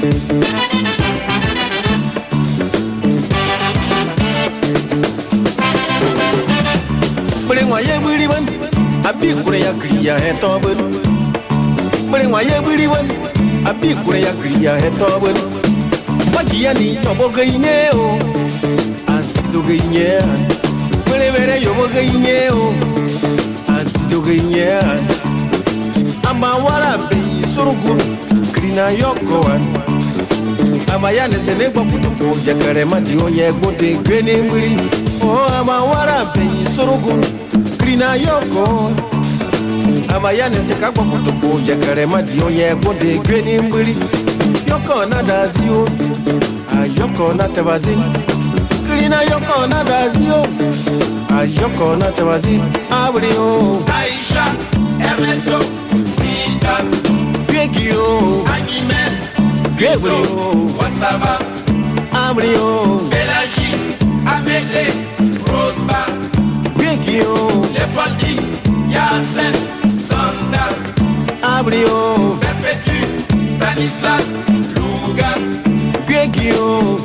Bring ye buri ban, a big kureya kriya he tobin. Bring ye buri ban, a big kureya kriya he tobin. Magia ni tobo gaineo, as to gainea. Bring yo gaineo, as to gainea. Ama wala be surukun, krina yokoan. ama ya nese ne gbɔ kutuku jɛkɛrɛ ma di o yɛ gbote gbe wuli o ama wara bɛyi sorogo kirina yɔkɔ ama ya nese ka gbɔ kutuku jɛkɛrɛ ma di o yɛ gbote gbe ne wuli yɔkɔ na da zi o ayɔkɔ na tɛba zi kirina yɔkɔ na da zi o ayɔkɔ na tɛba zi abiri o. aisha ɛmɛso sita. gbegi o. anyimɛ. Gregory Wasaba Amrio. Belaji Amete Rosba Gregio Lepaldi Yasen Sandal Amrio. Perpetu Stanislas Lugan Gregio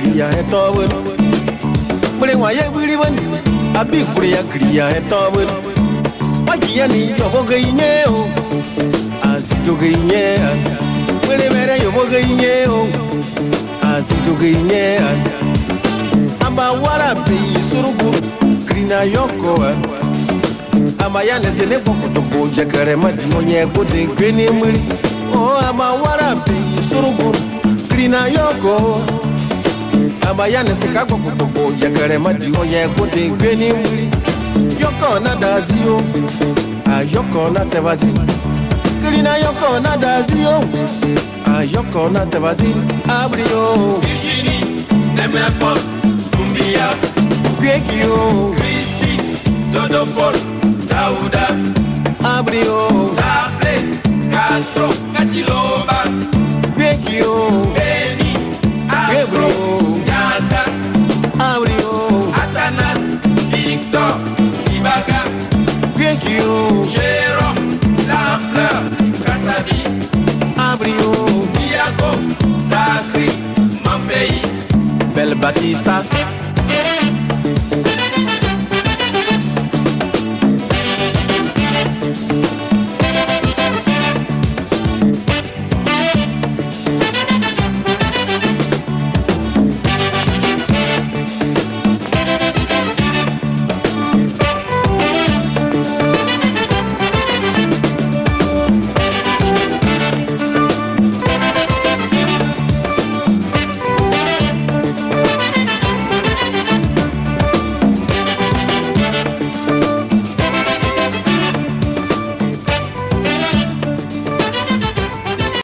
kiri ya eto welu kpere nwa ya egbiriwe abịa ikwere ya kiri ya eto welu gbaji ya na iyi ọbọgo inye o azidogo inye kpere mere ya ọbọgo inye o azidogo inye amba wara beyi surugu kiri na yọkọ ama ya zene kpọkọtọkọ jekere mmadụ onye gbode gwe n'emmiri o ama wara beyi surugu kiri na yọkọ ama ya na sika kpọkọtọkọ jekere mmadụ onye gbode gwe n'emmiri yọkọ na dazi o ayọkọ na tebazi kiri na yọkọ na dazi o ayọkọ na tebazi abiri o Virginie Germain Paul, Doumbia, Gwekio, Christy, Dodo Paul, Daouda, Abrio, Tablé, Castro, Katiloba, m'appelle Batista.